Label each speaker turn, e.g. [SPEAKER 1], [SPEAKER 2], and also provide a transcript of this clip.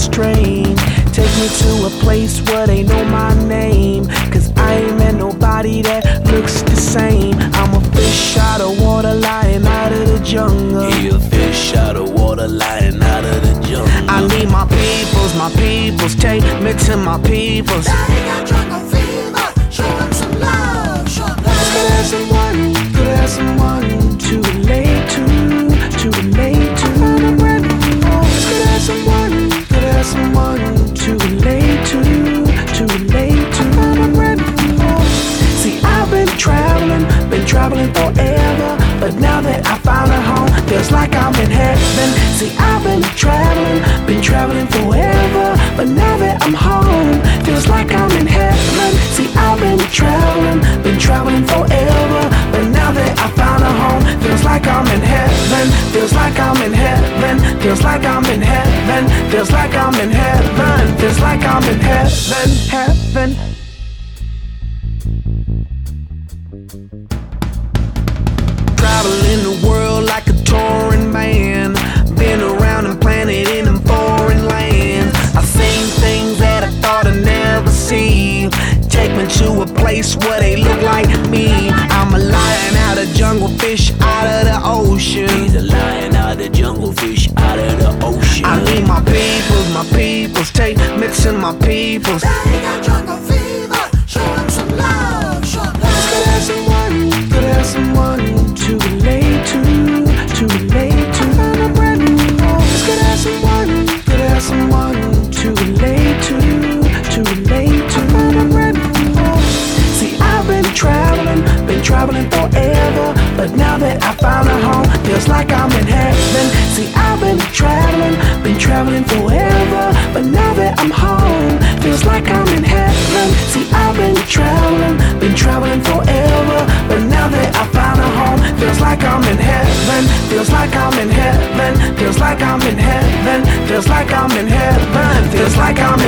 [SPEAKER 1] strange. Take me to a place where they know my name. Cause I ain't met nobody that looks the same. I'm a fish out of water lying out of the jungle.
[SPEAKER 2] He a fish out of water lying out of the jungle.
[SPEAKER 1] I need my peoples, my peoples. Take me to my peoples. But now that I'm home, feels like I'm in heaven. See, I've been traveling, been traveling forever, but now that I found a home, feels like I'm in heaven. Feels like I'm in heaven. Feels like I'm in heaven. Feels like I'm in heaven. Feels like I'm in heaven. Heaven. See. Take me to a place where they look like me. I'm a lion out of jungle, fish out of the ocean.
[SPEAKER 2] He's a lion out of the jungle, fish out of the ocean.
[SPEAKER 1] I need my peoples, my peoples. Take me to my peoples.
[SPEAKER 3] Daddy got jungle fever.
[SPEAKER 1] Traveling forever, but now that I found a home, feels like I'm in heaven. See, I've been traveling, been traveling forever, but now that I'm home, feels like I'm in heaven. See, I've been traveling, been traveling forever, but now that I found a home, feels like I'm in heaven. Feels like I'm in heaven. Feels like I'm in heaven. Feels like I'm in heaven.